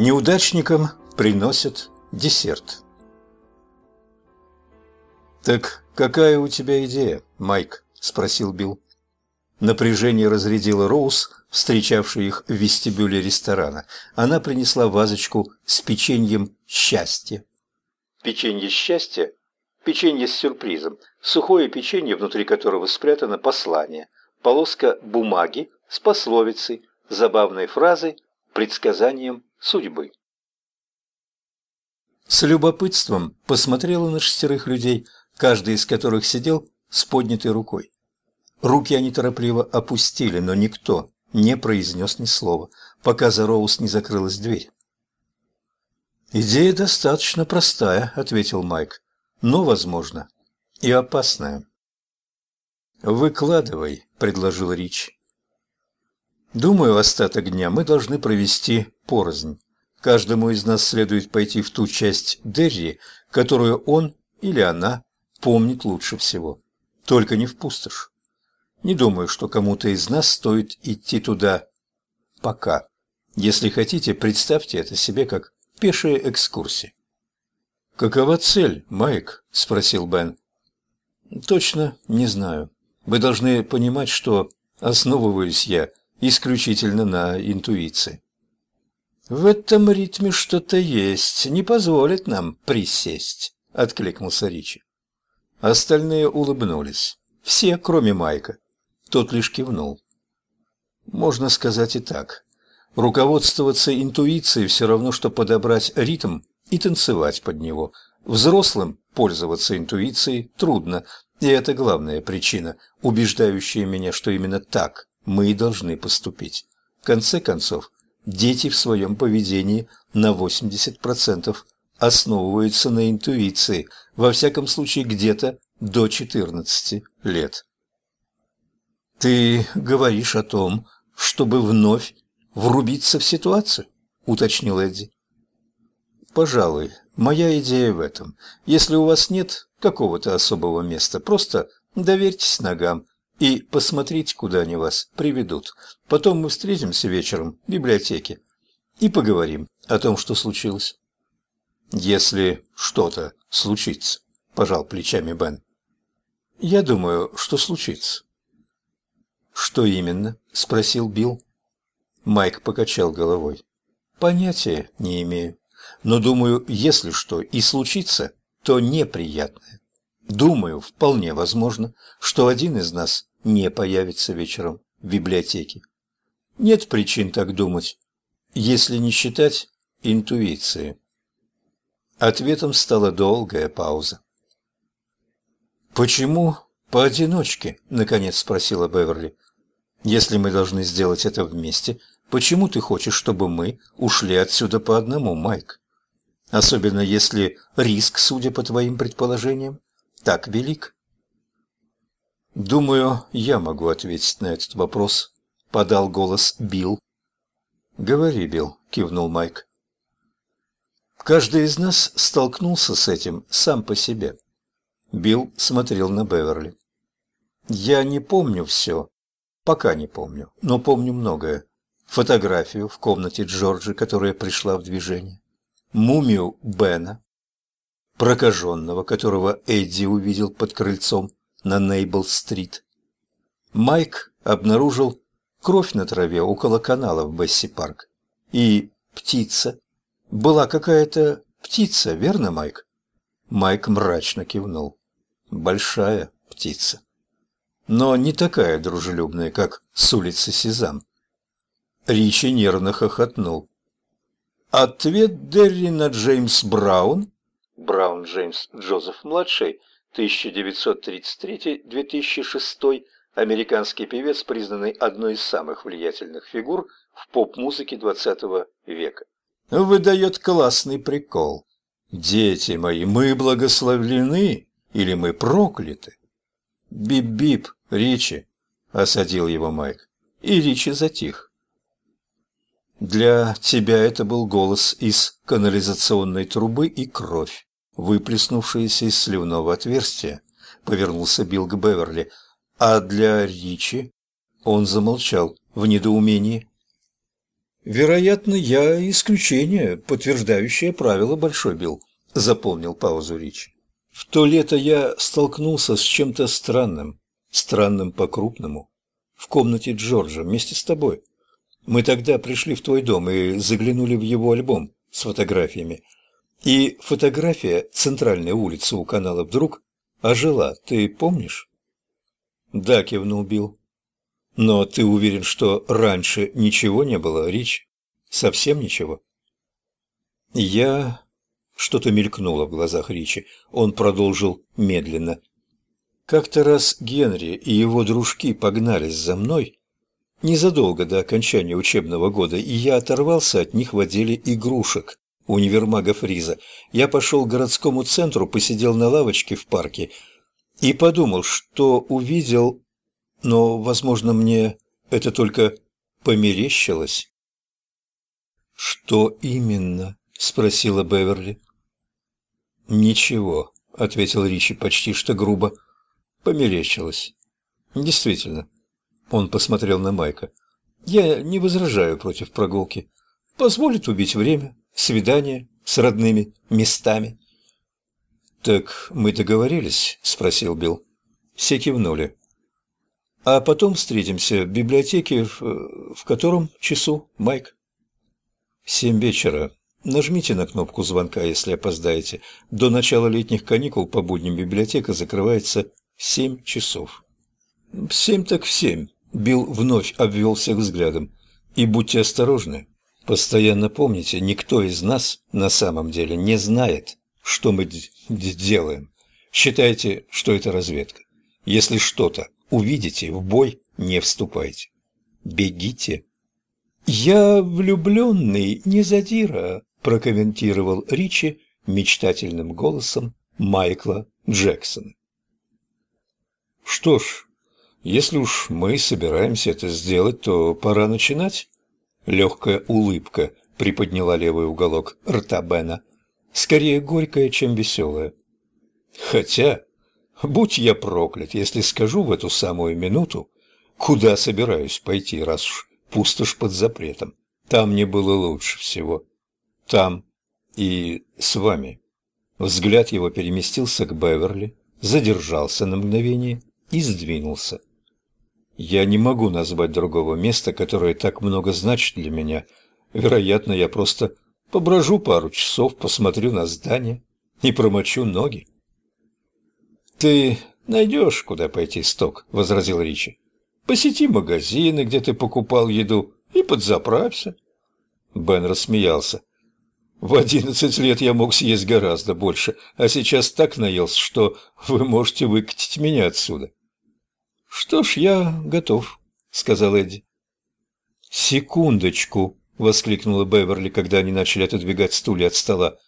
Неудачникам приносят десерт. «Так какая у тебя идея, Майк?» – спросил Билл. Напряжение разрядило Роуз, встречавший их в вестибюле ресторана. Она принесла вазочку с печеньем счастья. Печенье счастья – печенье с сюрпризом, сухое печенье, внутри которого спрятано послание, полоска бумаги с пословицей, забавной фразой, предсказанием судьбы. С любопытством посмотрела на шестерых людей, каждый из которых сидел с поднятой рукой. Руки они торопливо опустили, но никто не произнес ни слова, пока за Роуз не закрылась дверь. «Идея достаточно простая», — ответил Майк, — «но, возможно, и опасная». «Выкладывай», — предложил Рич. «Думаю, остаток дня мы должны провести порознь. Каждому из нас следует пойти в ту часть Дерри, которую он или она помнит лучше всего. Только не в пустошь. Не думаю, что кому-то из нас стоит идти туда пока. Если хотите, представьте это себе как пешая экскурсия. «Какова цель, Майк?» – спросил Бен. «Точно не знаю. Вы должны понимать, что основываюсь я исключительно на интуиции. «В этом ритме что-то есть, не позволит нам присесть», — откликнулся Ричи. Остальные улыбнулись. Все, кроме Майка. Тот лишь кивнул. Можно сказать и так. Руководствоваться интуицией все равно, что подобрать ритм и танцевать под него. Взрослым пользоваться интуицией трудно, и это главная причина, убеждающая меня, что именно так мы и должны поступить. В конце концов, дети в своем поведении на 80% основываются на интуиции, во всяком случае где-то до 14 лет. «Ты говоришь о том, чтобы вновь врубиться в ситуацию?» – уточнил Эдди. «Пожалуй, моя идея в этом. Если у вас нет какого-то особого места, просто доверьтесь ногам и посмотрите, куда они вас приведут. Потом мы встретимся вечером в библиотеке и поговорим о том, что случилось. Если что-то случится, пожал плечами Бен. Я думаю, что случится. Что именно? спросил Билл. Майк покачал головой. Понятия не имею, но думаю, если что и случится, то неприятное. Думаю, вполне возможно, что один из нас не появится вечером в библиотеке. Нет причин так думать, если не считать интуиции. Ответом стала долгая пауза. «Почему поодиночке?» – наконец спросила Беверли. «Если мы должны сделать это вместе, почему ты хочешь, чтобы мы ушли отсюда по одному, Майк? Особенно если риск, судя по твоим предположениям, так велик». «Думаю, я могу ответить на этот вопрос», — подал голос Билл. «Говори, Билл», — кивнул Майк. Каждый из нас столкнулся с этим сам по себе. Билл смотрел на Беверли. «Я не помню все. Пока не помню, но помню многое. Фотографию в комнате Джорджи, которая пришла в движение. Мумию Бена, прокаженного, которого Эдди увидел под крыльцом на Нейбл-стрит. Майк обнаружил кровь на траве около канала в Бесси-парк. И птица. Была какая-то птица, верно, Майк? Майк мрачно кивнул. Большая птица. Но не такая дружелюбная, как с улицы Сезам. Ричи нервно хохотнул. Ответ Дерри на Джеймс Браун? Браун Джеймс Джозеф-младший 1933-2006 американский певец, признанный одной из самых влиятельных фигур в поп-музыке XX века. Выдает классный прикол. «Дети мои, мы благословлены или мы прокляты?» «Бип-бип, Ричи!» – осадил его Майк. И Ричи затих. Для тебя это был голос из канализационной трубы и кровь выплеснувшиеся из сливного отверстия, повернулся Билл к Беверли, а для Ричи он замолчал в недоумении. Вероятно, я исключение, подтверждающее правило Большой Билл, заполнил паузу Рич. В то лето я столкнулся с чем-то странным, странным по-крупному, в комнате Джорджа вместе с тобой. Мы тогда пришли в твой дом и заглянули в его альбом с фотографиями. И фотография центральной улицы у канала вдруг ожила, ты помнишь? Да, кивнул Билл. Но ты уверен, что раньше ничего не было, Рич? Совсем ничего? Я... Что-то мелькнуло в глазах Ричи. Он продолжил медленно. Как-то раз Генри и его дружки погнались за мной незадолго до окончания учебного года, и я оторвался от них в отделе игрушек универмага Фриза. Я пошел к городскому центру, посидел на лавочке в парке и подумал, что увидел но, возможно, мне это только померещилось. «Что именно?» – спросила Беверли. «Ничего», – ответил Ричи почти что грубо. «Померещилось». «Действительно». Он посмотрел на Майка. «Я не возражаю против прогулки. Позволит убить время, свидание с родными местами». «Так мы договорились?» – спросил Билл. Все кивнули. А потом встретимся в библиотеке в, в котором часу, Майк? Семь вечера. Нажмите на кнопку звонка, если опоздаете. До начала летних каникул по будням библиотека закрывается в семь часов. Семь так в семь. Билл вновь обвел всех взглядом. И будьте осторожны. Постоянно помните, никто из нас на самом деле не знает, что мы делаем. Считайте, что это разведка. Если что-то увидите, в бой не вступайте. Бегите. «Я влюбленный, не задира», – прокомментировал Ричи мечтательным голосом Майкла Джексона. «Что ж, если уж мы собираемся это сделать, то пора начинать». Легкая улыбка приподняла левый уголок рта Бена. Скорее горькая, чем веселая. Хотя Будь я проклят, если скажу в эту самую минуту, куда собираюсь пойти, раз уж пустошь под запретом. Там мне было лучше всего. Там и с вами. Взгляд его переместился к Беверли, задержался на мгновение и сдвинулся. Я не могу назвать другого места, которое так много значит для меня. Вероятно, я просто поброжу пару часов, посмотрю на здание и промочу ноги. «Ты найдешь, куда пойти, Сток», — возразил Ричи. «Посети магазины, где ты покупал еду, и подзаправься». Бен рассмеялся. «В одиннадцать лет я мог съесть гораздо больше, а сейчас так наелся, что вы можете выкатить меня отсюда». «Что ж, я готов», — сказал Эдди. «Секундочку», — воскликнула Беверли, когда они начали отодвигать стулья от стола.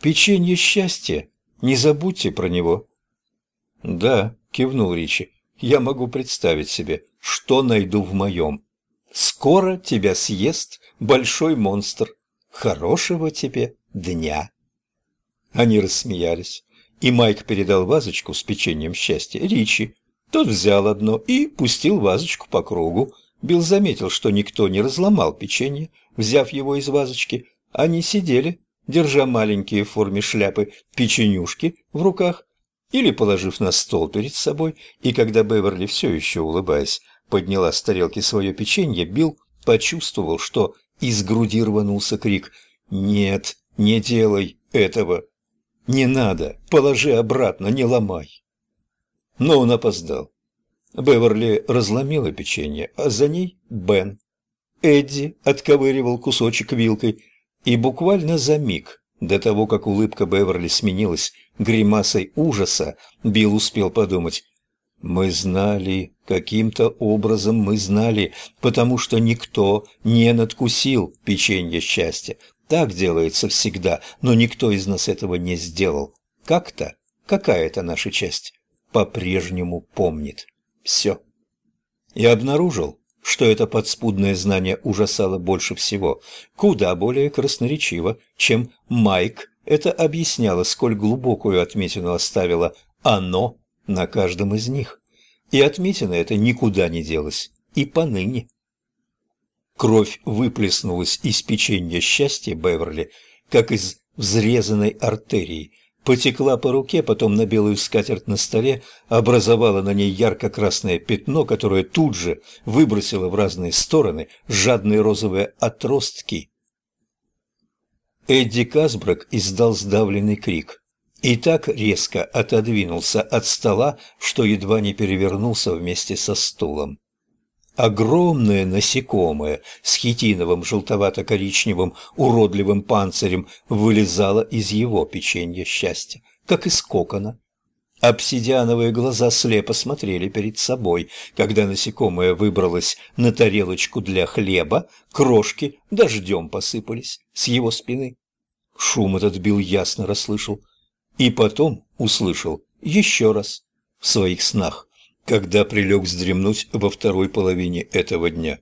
«Печенье счастья. Не забудьте про него». «Да», — кивнул Ричи, — «я могу представить себе, что найду в моем. Скоро тебя съест большой монстр. Хорошего тебе дня». Они рассмеялись, и Майк передал вазочку с печеньем счастья Ричи. Тот взял одно и пустил вазочку по кругу. Билл заметил, что никто не разломал печенье, взяв его из вазочки. Они сидели, держа маленькие в форме шляпы печенюшки в руках, или положив на стол перед собой, и когда Беверли, все еще улыбаясь, подняла с тарелки свое печенье, Билл почувствовал, что из груди рванулся крик «Нет, не делай этого! Не надо! Положи обратно, не ломай!» Но он опоздал. Беверли разломила печенье, а за ней Бен. Эдди отковыривал кусочек вилкой, и буквально за миг до того, как улыбка Беверли сменилась гримасой ужаса, Билл успел подумать. «Мы знали, каким-то образом мы знали, потому что никто не надкусил печенье счастья. Так делается всегда, но никто из нас этого не сделал. Как-то, какая-то наша часть, по-прежнему помнит. Все». И обнаружил, что это подспудное знание ужасало больше всего, куда более красноречиво, чем Майк это объясняло, сколь глубокую отметину оставило «оно» на каждом из них. И отметина эта никуда не делась, и поныне. Кровь выплеснулась из печенья счастья Беверли, как из взрезанной артерии, потекла по руке, потом на белую скатерть на столе, образовала на ней ярко-красное пятно, которое тут же выбросило в разные стороны жадные розовые отростки. Эдди Касбрак издал сдавленный крик и так резко отодвинулся от стола, что едва не перевернулся вместе со стулом. Огромное насекомое с хитиновым желтовато-коричневым уродливым панцирем вылезало из его печенья счастья, как из кокона. Обсидиановые глаза слепо смотрели перед собой. Когда насекомое выбралось на тарелочку для хлеба, крошки дождем посыпались с его спины. Шум этот Билл ясно расслышал. И потом услышал еще раз в своих снах когда прилег вздремнуть во второй половине этого дня.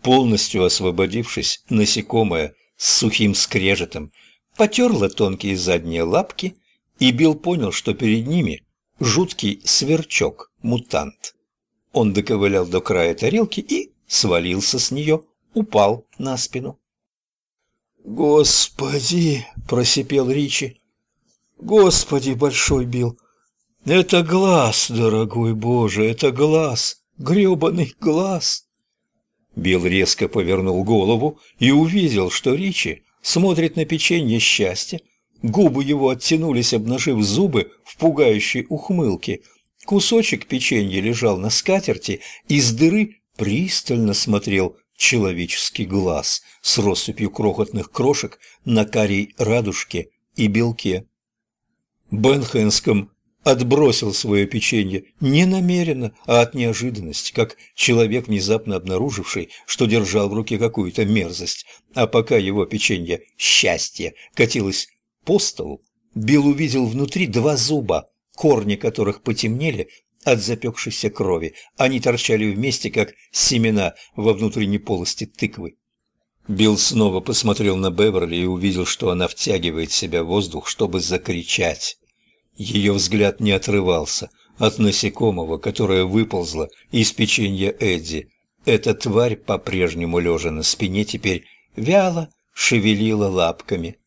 Полностью освободившись, насекомое с сухим скрежетом потерло тонкие задние лапки, и Билл понял, что перед ними жуткий сверчок-мутант. Он доковылял до края тарелки и свалился с нее, упал на спину. «Господи!» – просипел Ричи. «Господи, Большой Билл! Это глаз, дорогой Боже, это глаз, грёбаный глаз. Билл резко повернул голову и увидел, что Ричи смотрит на печенье счастья. Губы его оттянулись, обнажив зубы в пугающей ухмылке. Кусочек печенья лежал на скатерти, из дыры пристально смотрел человеческий глаз с россыпью крохотных крошек на карей радужке и белке. Бен Хэнском отбросил свое печенье не намеренно, а от неожиданности, как человек, внезапно обнаруживший, что держал в руке какую-то мерзость, а пока его печенье «счастье» катилось по столу, Билл увидел внутри два зуба, корни которых потемнели от запекшейся крови. Они торчали вместе, как семена во внутренней полости тыквы. Билл снова посмотрел на Беверли и увидел, что она втягивает в себя воздух, чтобы закричать. Ее взгляд не отрывался от насекомого, которое выползло из печенья Эдди. Эта тварь, по-прежнему лежа на спине, теперь вяло шевелила лапками.